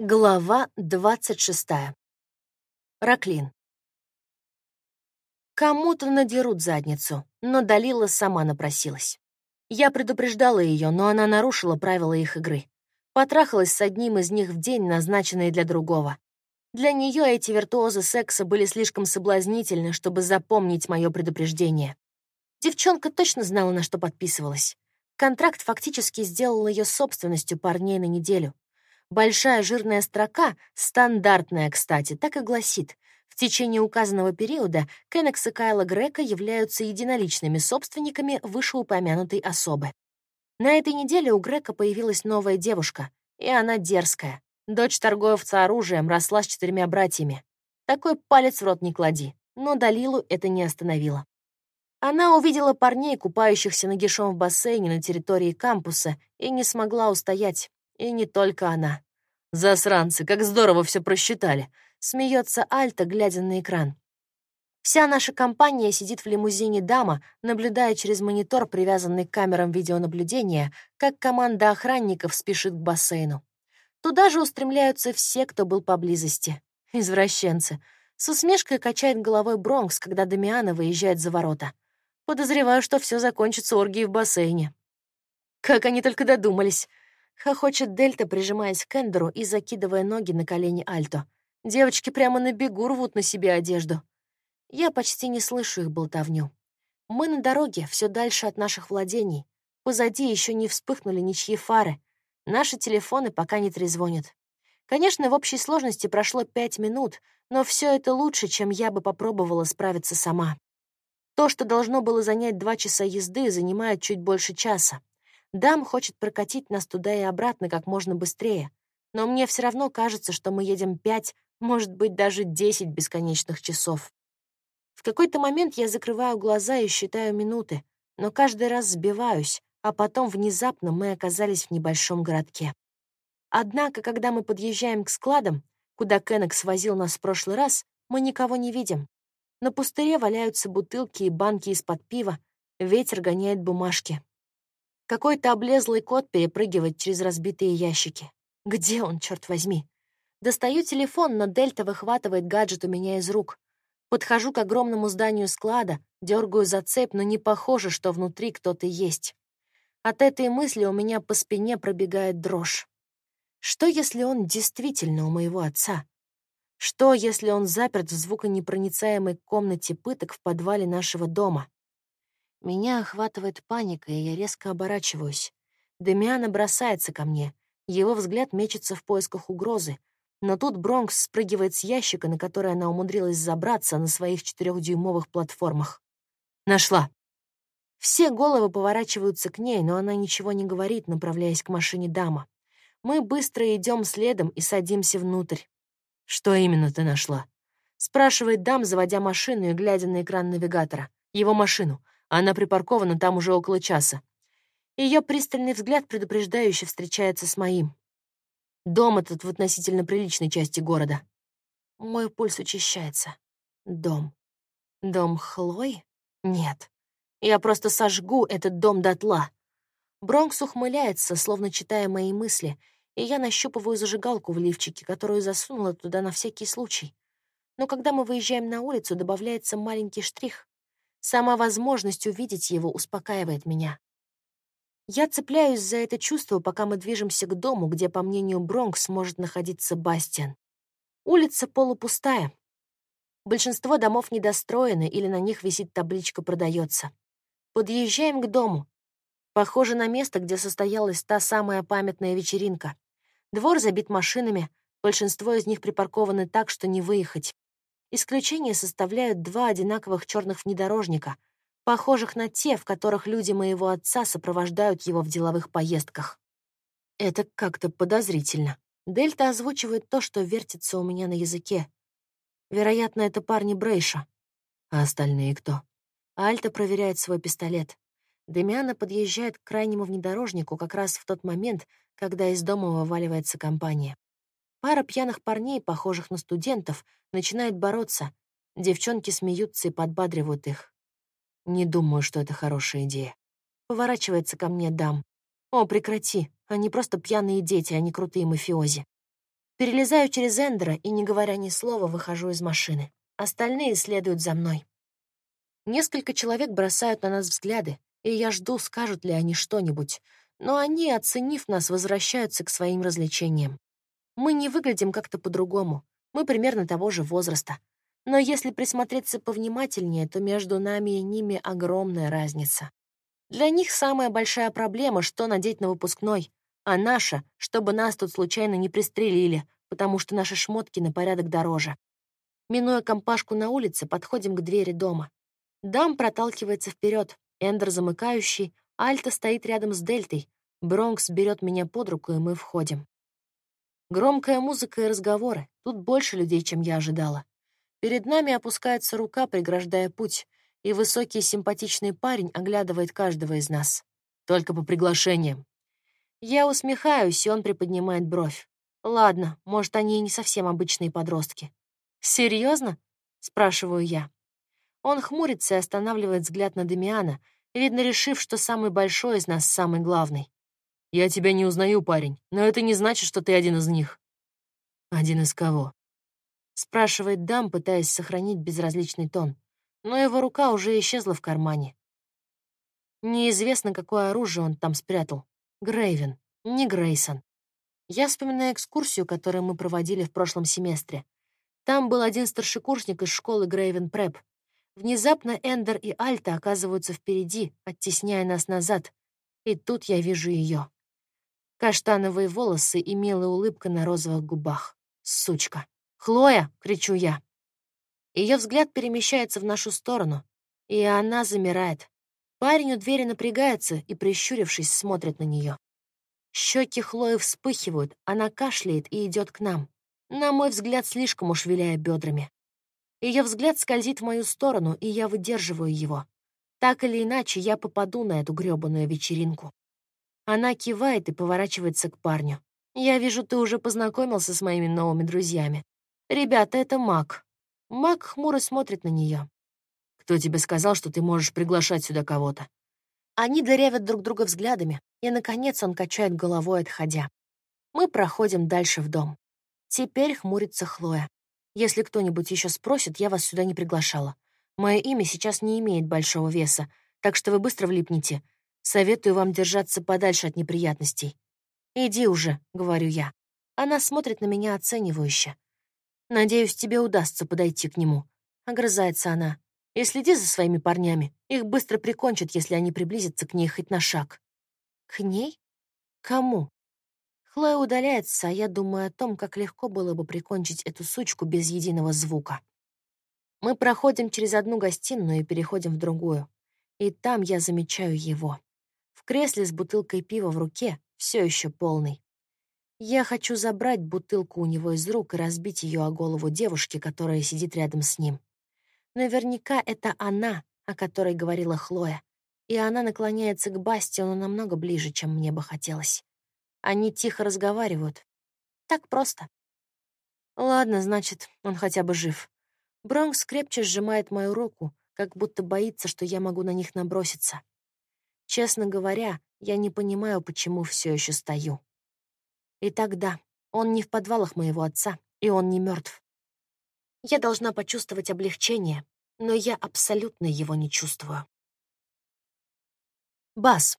Глава 26. Раклин. Кому-то надерут задницу, но Далила сама напросилась. Я предупреждала ее, но она нарушила правила их игры. Потрахалась с одним из них в день, назначенный для другого. Для нее эти виртуозы секса были слишком соблазнительны, чтобы запомнить мое предупреждение. Девчонка точно знала, на что подписывалась. Контракт фактически сделал ее собственностью парней на неделю. Большая жирная строка, стандартная, кстати, так и гласит. В течение указанного периода Кеннекс и Кайла Грека являются единоличными собственниками вышеупомянутой особы. На этой неделе у Грека появилась новая девушка, и она дерзкая. Дочь торговца оружием росла с четырьмя братьями. Такой палец в рот не клади, но Далилу это не остановило. Она увидела парней, купающихся нагишом в бассейне на территории кампуса, и не смогла устоять. И не только она. «Засранцы, как здорово все просчитали!» — смеется Альта, глядя на экран. Вся наша компания сидит в лимузине «Дама», наблюдая через монитор, привязанный к камерам видеонаблюдения, как команда охранников спешит к бассейну. Туда же устремляются все, кто был поблизости. Извращенцы. С усмешкой качает головой Бронкс, когда Дамиана выезжает за ворота. Подозреваю, что все закончится оргией в бассейне. Как они только додумались. Хохочет Дельта, прижимаясь к Эндеру и закидывая ноги на колени Альто. Девочки прямо на бегу рвут на себе одежду. Я почти не слышу их болтовню. Мы на дороге, все дальше от наших владений. Позади еще не вспыхнули ничьи фары. Наши телефоны пока не трезвонят. Конечно, в общей сложности прошло пять минут, но все это лучше, чем я бы попробовала справиться сама. То, что должно было занять два часа езды, занимает чуть больше часа. Дам хочет прокатить нас туда и обратно как можно быстрее, но мне все равно кажется, что мы едем пять, может быть, даже десять бесконечных часов. В какой-то момент я закрываю глаза и считаю минуты, но каждый раз сбиваюсь, а потом внезапно мы оказались в небольшом городке. Однако, когда мы подъезжаем к складам, куда Кеннек свозил нас в прошлый раз, мы никого не видим. На пустыре валяются бутылки и банки из-под пива, ветер гоняет бумажки. Какой-то облезлый кот перепрыгивает через разбитые ящики. Где он, черт возьми? Достаю телефон, но Дельта выхватывает гаджет у меня из рук. Подхожу к огромному зданию склада, дергаю за цепь, но не похоже, что внутри кто-то есть. От этой мысли у меня по спине пробегает дрожь. Что, если он действительно у моего отца? Что, если он заперт в звуконепроницаемой комнате пыток в подвале нашего дома? Меня охватывает паника, и я резко оборачиваюсь. Демиана бросается ко мне. Его взгляд мечется в поисках угрозы. Но тут Бронкс спрыгивает с ящика, на который она умудрилась забраться на своих четырехдюймовых платформах. «Нашла!» Все головы поворачиваются к ней, но она ничего не говорит, направляясь к машине дама. Мы быстро идем следом и садимся внутрь. «Что именно ты нашла?» — спрашивает дам, заводя машину и глядя на экран навигатора. «Его машину. Она припаркована там уже около часа. Ее пристальный взгляд предупреждающе встречается с моим. Дом этот в относительно приличной части города. Мой пульс учащается. Дом. Дом Хлой? Нет. Я просто сожгу этот дом дотла. Бронкс ухмыляется, словно читая мои мысли, и я нащупываю зажигалку в лифчике, которую засунула туда на всякий случай. Но когда мы выезжаем на улицу, добавляется маленький штрих. Сама возможность увидеть его успокаивает меня. Я цепляюсь за это чувство, пока мы движемся к дому, где, по мнению Бронкс, может находиться Бастиан. Улица полупустая. Большинство домов недостроены или на них висит табличка «Продается». Подъезжаем к дому. Похоже на место, где состоялась та самая памятная вечеринка. Двор забит машинами, большинство из них припаркованы так, что не выехать. Исключение составляют два одинаковых черных внедорожника, похожих на те, в которых люди моего отца сопровождают его в деловых поездках. Это как-то подозрительно. Дельта озвучивает то, что вертится у меня на языке. Вероятно, это парни Брейша. А остальные кто? Альта проверяет свой пистолет. Демиана подъезжает к крайнему внедорожнику как раз в тот момент, когда из дома вываливается компания. Пара пьяных парней, похожих на студентов, начинает бороться. Девчонки смеются и подбадривают их. Не думаю, что это хорошая идея. Поворачивается ко мне дам. О, прекрати. Они просто пьяные дети, а не крутые мафиози. Перелезаю через Эндера и, не говоря ни слова, выхожу из машины. Остальные следуют за мной. Несколько человек бросают на нас взгляды, и я жду, скажут ли они что-нибудь. Но они, оценив нас, возвращаются к своим развлечениям. Мы не выглядим как-то по-другому. Мы примерно того же возраста. Но если присмотреться повнимательнее, то между нами и ними огромная разница. Для них самая большая проблема, что надеть на выпускной, а наша, чтобы нас тут случайно не пристрелили, потому что наши шмотки на порядок дороже. Минуя компашку на улице, подходим к двери дома. Дам проталкивается вперед, Эндер замыкающий, Альта стоит рядом с Дельтой, Бронкс берет меня под руку, и мы входим. Громкая музыка и разговоры. Тут больше людей, чем я ожидала. Перед нами опускается рука, преграждая путь, и высокий симпатичный парень оглядывает каждого из нас. Только по приглашениям. Я усмехаюсь, и он приподнимает бровь. Ладно, может, они и не совсем обычные подростки. Серьезно? спрашиваю я. Он хмурится и останавливает взгляд на Демиана, видно, решив, что самый большой из нас самый главный. «Я тебя не узнаю, парень, но это не значит, что ты один из них». «Один из кого?» спрашивает Дам, пытаясь сохранить безразличный тон, но его рука уже исчезла в кармане. Неизвестно, какое оружие он там спрятал. Грейвен, не Грейсон. Я вспоминаю экскурсию, которую мы проводили в прошлом семестре. Там был один старшекурсник из школы Грейвен Преп. Внезапно Эндер и Альта оказываются впереди, оттесняя нас назад. И тут я вижу ее. Каштановые волосы и милая улыбка на розовых губах. Сучка. «Хлоя!» — кричу я. Ее взгляд перемещается в нашу сторону, и она замирает. Парень у двери напрягается и, прищурившись, смотрит на нее. Щеки Хлои вспыхивают, она кашляет и идет к нам. На мой взгляд, слишком уж виляя бедрами. Ее взгляд скользит в мою сторону, и я выдерживаю его. Так или иначе, я попаду на эту грёбаную вечеринку. Она кивает и поворачивается к парню. «Я вижу, ты уже познакомился с моими новыми друзьями. «Ребята, это Мак». Мак хмуро смотрит на нее. «Кто тебе сказал, что ты можешь приглашать сюда кого-то?» Они дырявят друг друга взглядами, и, наконец, он качает головой, отходя. Мы проходим дальше в дом. Теперь хмурится Хлоя. Если кто-нибудь еще спросит, я вас сюда не приглашала. Мое имя сейчас не имеет большого веса, так что вы быстро влипнете. Советую вам держаться подальше от неприятностей. «Иди уже», — говорю я. Она смотрит на меня оценивающе. Надеюсь, тебе удастся подойти к нему. Огрызается она. И следи за своими парнями. Их быстро прикончат, если они приблизятся к ней хоть на шаг. К ней? Кому? Хлоя удаляется, а я думаю о том, как легко было бы прикончить эту сучку без единого звука. Мы проходим через одну гостиную и переходим в другую. И там я замечаю его. Кресле с бутылкой пива в руке, все еще полный. Я хочу забрать бутылку у него из рук и разбить ее о голову девушки, которая сидит рядом с ним. Наверняка это она, о которой говорила Хлоя. И она наклоняется к Бастиону намного ближе, чем мне бы хотелось. Они тихо разговаривают. Так просто. Ладно, значит, он хотя бы жив. Бронкс крепче сжимает мою руку, как будто боится, что я могу на них наброситься. Честно говоря, я не понимаю, почему все еще стою. И тогда он не в подвалах моего отца, и он не мертв. Я должна почувствовать облегчение, но я абсолютно его не чувствую. Бас.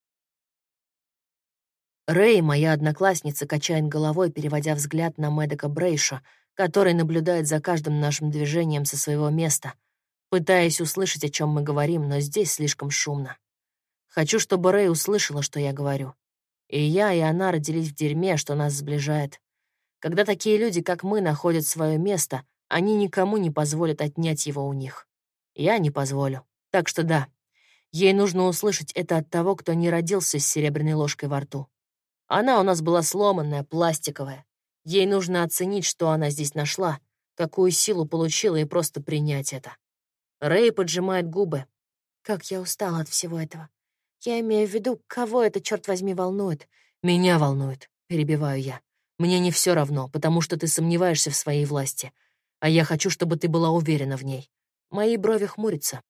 Рэй, моя одноклассница, качает головой, переводя взгляд на Мэдека Брейша, который наблюдает за каждым нашим движением со своего места, пытаясь услышать, о чем мы говорим, но здесь слишком шумно. Хочу, чтобы Рэй услышала, что я говорю. И я, и она родились в дерьме, что нас сближает. Когда такие люди, как мы, находят свое место, они никому не позволят отнять его у них. Я не позволю. Так что да, ей нужно услышать это от того, кто не родился с серебряной ложкой во рту. Она у нас была сломанная, пластиковая. Ей нужно оценить, что она здесь нашла, какую силу получила, и просто принять это. Рэй поджимает губы. Как я устала от всего этого. Я имею в виду, кого это, черт возьми, волнует. Меня волнует, перебиваю я. Мне не все равно, потому что ты сомневаешься в своей власти. А я хочу, чтобы ты была уверена в ней. Мои брови хмурятся.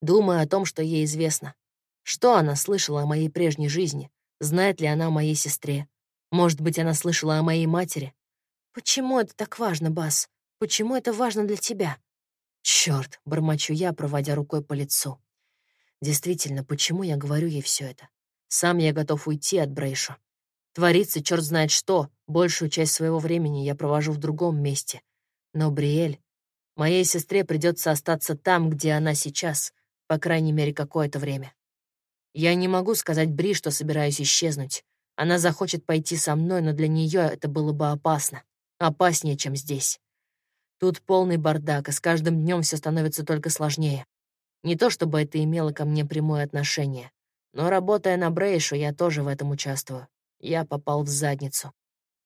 Думаю о том, что ей известно. Что она слышала о моей прежней жизни? Знает ли она о моей сестре? Может быть, она слышала о моей матери? Почему это так важно, Бас? Почему это важно для тебя? Черт, бормочу я, проводя рукой по лицу. Действительно, почему я говорю ей все это? Сам я готов уйти от Брейшу. Творится черт знает что, большую часть своего времени я провожу в другом месте. Но Бриэль, моей сестре придется остаться там, где она сейчас, по крайней мере, какое-то время. Я не могу сказать Бри, что собираюсь исчезнуть. Она захочет пойти со мной, но для нее это было бы опасно. Опаснее, чем здесь. Тут полный бардак, и с каждым днем все становится только сложнее. Не то чтобы это имело ко мне прямое отношение, но работая на Брейшу, я тоже в этом участвую. Я попал в задницу.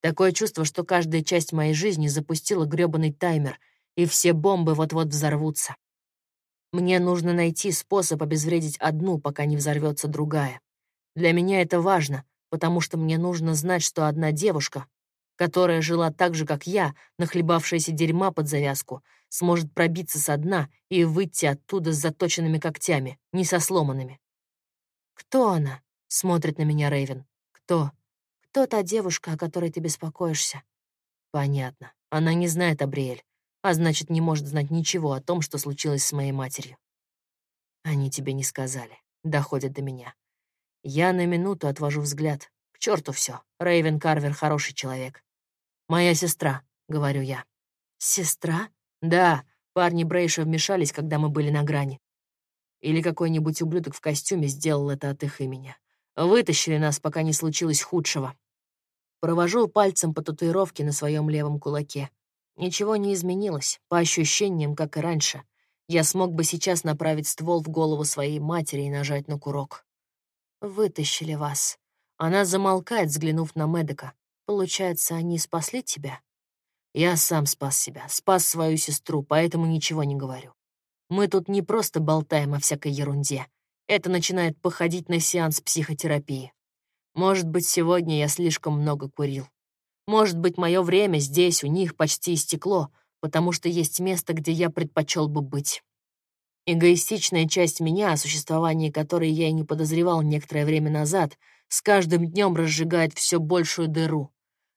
Такое чувство, что каждая часть моей жизни запустила грёбаный таймер, и все бомбы вот-вот взорвутся. Мне нужно найти способ обезвредить одну, пока не взорвется другая. Для меня это важно, потому что мне нужно знать, что одна девушка, которая жила так же, как я, нахлебавшаяся дерьма под завязку, сможет пробиться со дна и выйти оттуда с заточенными когтями, не со сломанными. «Кто она?» — смотрит на меня Рейвен. «Кто?» «Кто та девушка, о которой ты беспокоишься?» «Понятно. Она не знает Абриэль, а значит, не может знать ничего о том, что случилось с моей матерью». «Они тебе не сказали. Доходят до меня. Я на минуту отвожу взгляд. К черту все. Рейвен Карвер хороший человек. «Моя сестра», — говорю я. «Сестра?» «Да, парни Брейша вмешались, когда мы были на грани. Или какой-нибудь ублюдок в костюме сделал это от их имени. Вытащили нас, пока не случилось худшего. Провожу пальцем по татуировке на своем левом кулаке. Ничего не изменилось, по ощущениям, как и раньше. Я смог бы сейчас направить ствол в голову своей матери и нажать на курок. Вытащили вас. Она замолкает, взглянув на Медика. Получается, они спасли тебя? Я сам спас себя, спас свою сестру, поэтому ничего не говорю. Мы тут не просто болтаем о всякой ерунде. Это начинает походить на сеанс психотерапии. Может быть, сегодня я слишком много курил. Может быть, мое время здесь, у них, почти истекло, потому что есть место, где я предпочел бы быть. Эгоистичная часть меня, о существовании которой я и не подозревал некоторое время назад, с каждым днем разжигает все большую дыру.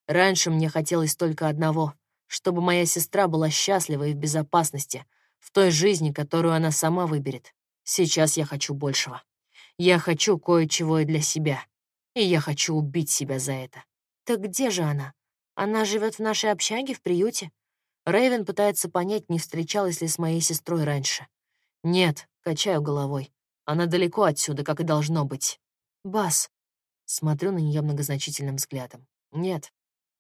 Раньше мне хотелось только одного — чтобы моя сестра была счастлива и в безопасности, в той жизни, которую она сама выберет. Сейчас я хочу большего. Я хочу кое-чего и для себя. И я хочу убить себя за это. Так где же она? Она живет в нашей общаге, в приюте? Рэйвен пытается понять, не встречалась ли с моей сестрой раньше. «Нет», — качаю головой. «Она далеко отсюда, как и должно быть». «Бас». Смотрю на нее многозначительным взглядом. «Нет».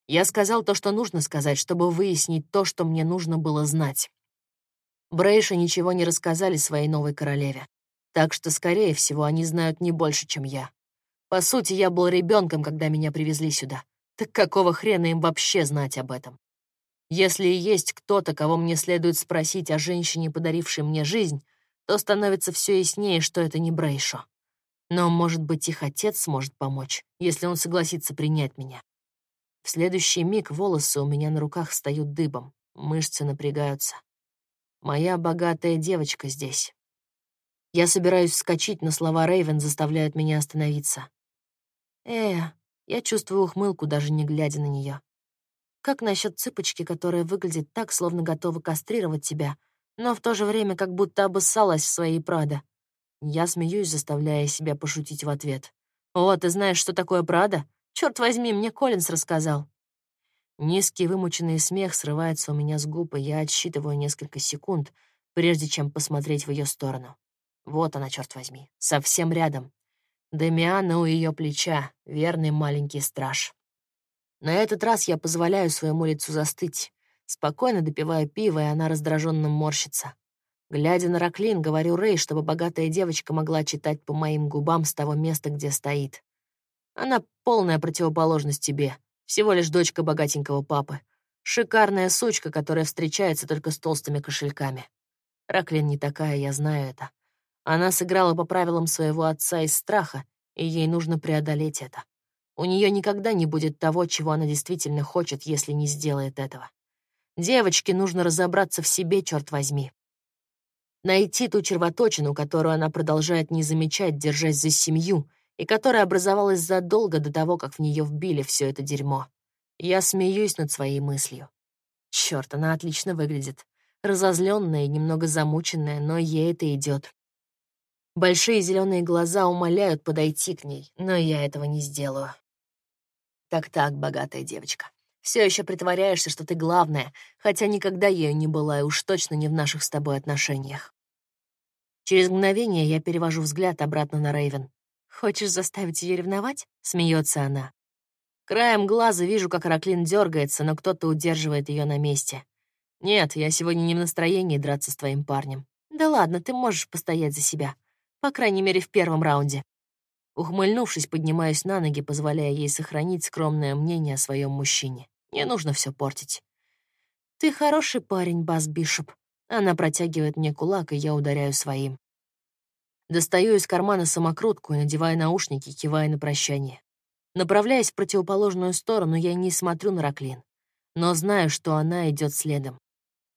Я сказал то, что нужно сказать, чтобы выяснить то, что мне нужно было знать. Брейша ничего не рассказали своей новой королеве. Так что, скорее всего, они знают не больше, чем я. По сути, я был ребенком, когда меня привезли сюда. Так какого хрена им вообще знать об этом? Если есть кто-то, кого мне следует спросить о женщине, подарившей мне жизнь, то становится все яснее, что это не Брейшо. Но, может быть, их отец сможет помочь, если он согласится принять меня. В следующий миг волосы у меня на руках встают дыбом, мышцы напрягаются. Моя богатая девочка здесь. Я собираюсь вскочить, но слова Рейвен заставляют меня остановиться. Э, я чувствую ухмылку, даже не глядя на нее. Как насчет цыпочки, которая выглядит так, словно готова кастрировать тебя, но в то же время как будто обоссалась в своей Прадо. Я смеюсь, заставляя себя пошутить в ответ. «О, ты знаешь, что такое Прадо? Черт возьми, мне Коллинз рассказал». Низкий вымученный смех срывается у меня с губ, и я отсчитываю несколько секунд, прежде чем посмотреть в ее сторону. Вот она, черт возьми, совсем рядом. Демиана у ее плеча, верный маленький страж. На этот раз я позволяю своему лицу застыть. Спокойно допиваю пиво, и она раздраженно морщится. Глядя на Раклин, говорю Рэй, чтобы богатая девочка могла читать по моим губам с того места, где стоит. Она полная противоположность тебе, всего лишь дочка богатенького папы. Шикарная сучка, которая встречается только с толстыми кошельками. Раклин не такая, я знаю это. Она сыграла по правилам своего отца из страха, и ей нужно преодолеть это. У нее никогда не будет того, чего она действительно хочет, если не сделает этого. Девочке нужно разобраться в себе, черт возьми. Найти ту червоточину, которую она продолжает не замечать, держась за семью, и которая образовалась задолго до того, как в нее вбили все это дерьмо. Я смеюсь над своей мыслью. Черт, она отлично выглядит. Разозленная и немного замученная, но ей это идет. Большие зеленые глаза умоляют подойти к ней, но я этого не сделаю. Так-так, богатая девочка. Все еще притворяешься, что ты главная, хотя никогда ею не была и уж точно не в наших с тобой отношениях. Через мгновение я перевожу взгляд обратно на Рейвен. «Хочешь заставить ее ревновать?» — смеется она. Краем глаза вижу, как Раклин дергается, но кто-то удерживает ее на месте. «Нет, я сегодня не в настроении драться с твоим парнем». «Да ладно, ты можешь постоять за себя. По крайней мере, в первом раунде». Ухмыльнувшись, поднимаюсь на ноги, позволяя ей сохранить скромное мнение о своем мужчине. Не нужно все портить. «Ты хороший парень, Бас Бишоп». Она протягивает мне кулак, и я ударяю своим. Достаю из кармана самокрутку и надеваю наушники, кивая на прощание. Направляясь в противоположную сторону, я не смотрю на Раклин, но знаю, что она идет следом.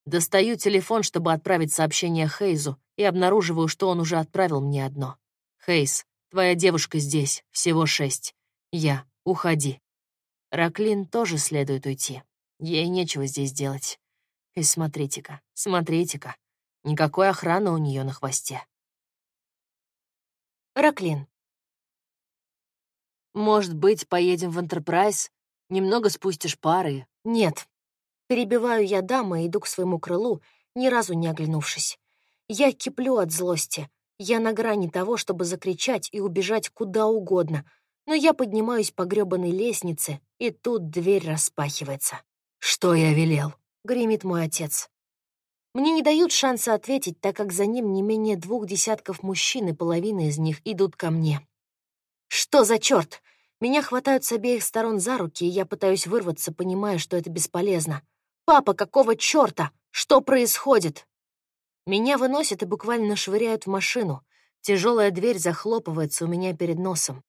Достаю телефон, чтобы отправить сообщение Хейзу, и обнаруживаю, что он уже отправил мне одно. «Хейз, твоя девушка здесь, всего шесть. Я, уходи». Раклин тоже следует уйти. Ей нечего здесь делать. И смотрите-ка, смотрите-ка, никакой охраны у нее на хвосте. Раклин. Может быть, поедем в Энтерпрайз? Немного спустишь пары? Нет. Перебиваю я дамы и иду к своему крылу, ни разу не оглянувшись. Я киплю от злости. Я на грани того, чтобы закричать и убежать куда угодно. Но я поднимаюсь по грёбаной лестнице, и тут дверь распахивается. «Что я велел?» — гремит мой отец. Мне не дают шанса ответить, так как за ним не менее двух десятков мужчин, и половина из них идут ко мне. Что за черт? Меня хватают с обеих сторон за руки, и я пытаюсь вырваться, понимая, что это бесполезно. «Папа, какого черта? Что происходит?» Меня выносят и буквально швыряют в машину. Тяжелая дверь захлопывается у меня перед носом.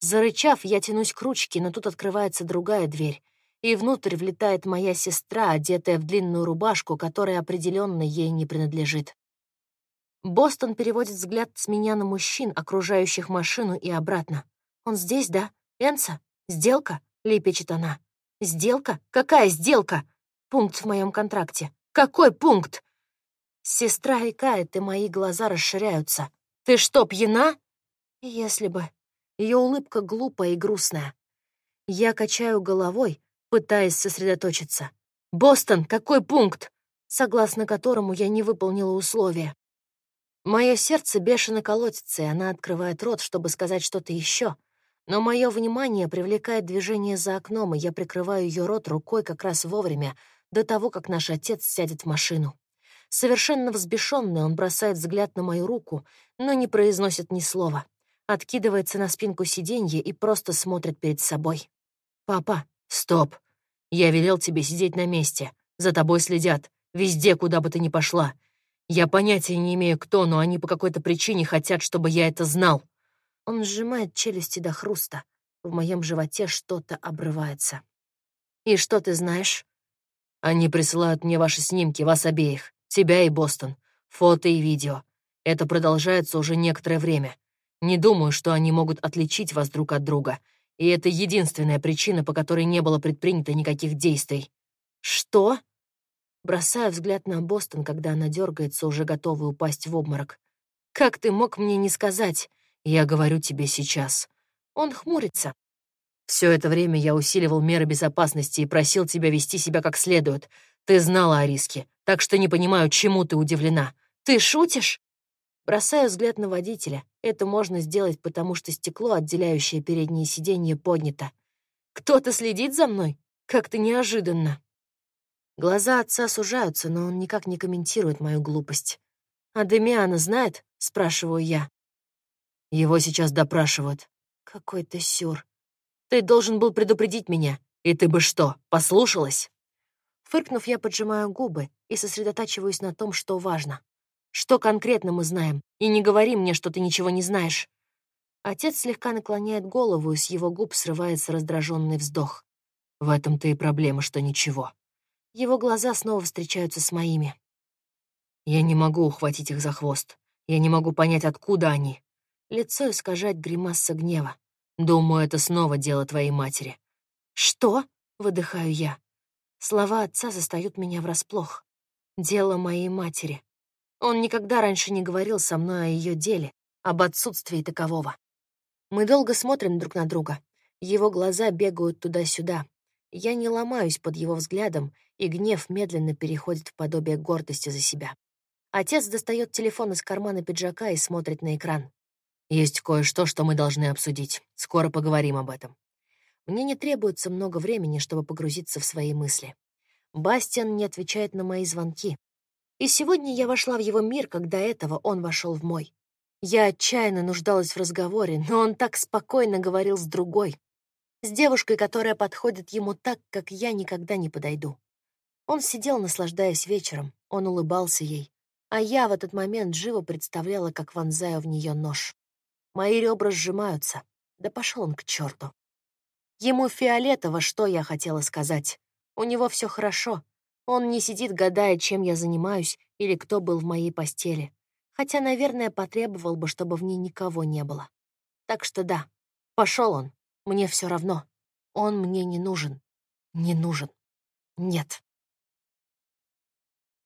Зарычав, я тянусь к ручке, но тут открывается другая дверь, и внутрь влетает моя сестра, одетая в длинную рубашку, которая определенно ей не принадлежит. Бостон переводит взгляд с меня на мужчин, окружающих машину, и обратно. «Он здесь, да? Энса? Сделка?» — лепечет она. «Сделка? Какая сделка?» «Пункт в моем контракте». «Какой пункт?» Сестра икает, и мои глаза расширяются. «Ты что, пьяна?» «Если бы». Ее улыбка глупая и грустная. Я качаю головой, пытаясь сосредоточиться. «Бостон, какой пункт?» согласно которому я не выполнила условия. Мое сердце бешено колотится, и она открывает рот, чтобы сказать что-то еще. Но мое внимание привлекает движение за окном, и я прикрываю ее рот рукой как раз вовремя, до того, как наш отец сядет в машину. Совершенно взбешенный, он бросает взгляд на мою руку, но не произносит ни слова. Откидывается на спинку сиденья и просто смотрит перед собой. «Папа, стоп! Я велел тебе сидеть на месте. За тобой следят. Везде, куда бы ты ни пошла. Я понятия не имею, кто, но они по какой-то причине хотят, чтобы я это знал. Он сжимает челюсти до хруста. В моем животе что-то обрывается. И что ты знаешь? Они присылают мне ваши снимки, вас обеих, тебя и Бостон, фото и видео. Это продолжается уже некоторое время. Не думаю, что они могут отличить вас друг от друга. И это единственная причина, по которой не было предпринято никаких действий. Что? Бросаю взгляд на Бостон, когда она дергается, уже готовая упасть в обморок. «Как ты мог мне не сказать? Я говорю тебе сейчас». Он хмурится. Все это время я усиливал меры безопасности и просил тебя вести себя как следует. Ты знала о риске, так что не понимаю, чему ты удивлена. Ты шутишь?» Бросаю взгляд на водителя. Это можно сделать, потому что стекло, отделяющее передние сиденья, поднято. «Кто-то следит за мной? Как-то неожиданно». Глаза отца сужаются, но он никак не комментирует мою глупость. «А Демиана знает?» — спрашиваю я. Его сейчас допрашивают. Какой ты сюр. Ты должен был предупредить меня. И ты бы что, послушалась? Фыркнув, я поджимаю губы и сосредотачиваюсь на том, что важно. Что конкретно мы знаем? И не говори мне, что ты ничего не знаешь. Отец слегка наклоняет голову, и с его губ срывается раздраженный вздох. В этом-то и проблема, что ничего. Его глаза снова встречаются с моими. Я не могу ухватить их за хвост. Я не могу понять, откуда они. Лицо искажает гримаса гнева. Думаю, это снова дело твоей матери. Что? Выдыхаю я. Слова отца застают меня врасплох. Дело моей матери. Он никогда раньше не говорил со мной о ее деле, об отсутствии такового. Мы долго смотрим друг на друга. Его глаза бегают туда-сюда. Я не ломаюсь под его взглядом, и гнев медленно переходит в подобие гордости за себя. Отец достает телефон из кармана пиджака и смотрит на экран. «Есть кое-что, что мы должны обсудить. Скоро поговорим об этом». Мне не требуется много времени, чтобы погрузиться в свои мысли. Бастиан не отвечает на мои звонки. И сегодня я вошла в его мир, когда этого он вошел в мой. Я отчаянно нуждалась в разговоре, но он так спокойно говорил с другой. С девушкой, которая подходит ему так, как я никогда не подойду. Он сидел, наслаждаясь вечером, он улыбался ей, а я в этот момент живо представляла, как вонзаю в нее нож. Мои ребра сжимаются. Да пошел он к черту. Ему фиолетово, что я хотела сказать. У него все хорошо. Он не сидит, гадая, чем я занимаюсь или кто был в моей постели. Хотя, наверное, потребовал бы, чтобы в ней никого не было. Так что да, пошел он. Мне все равно. Он мне не нужен. Не нужен. Нет.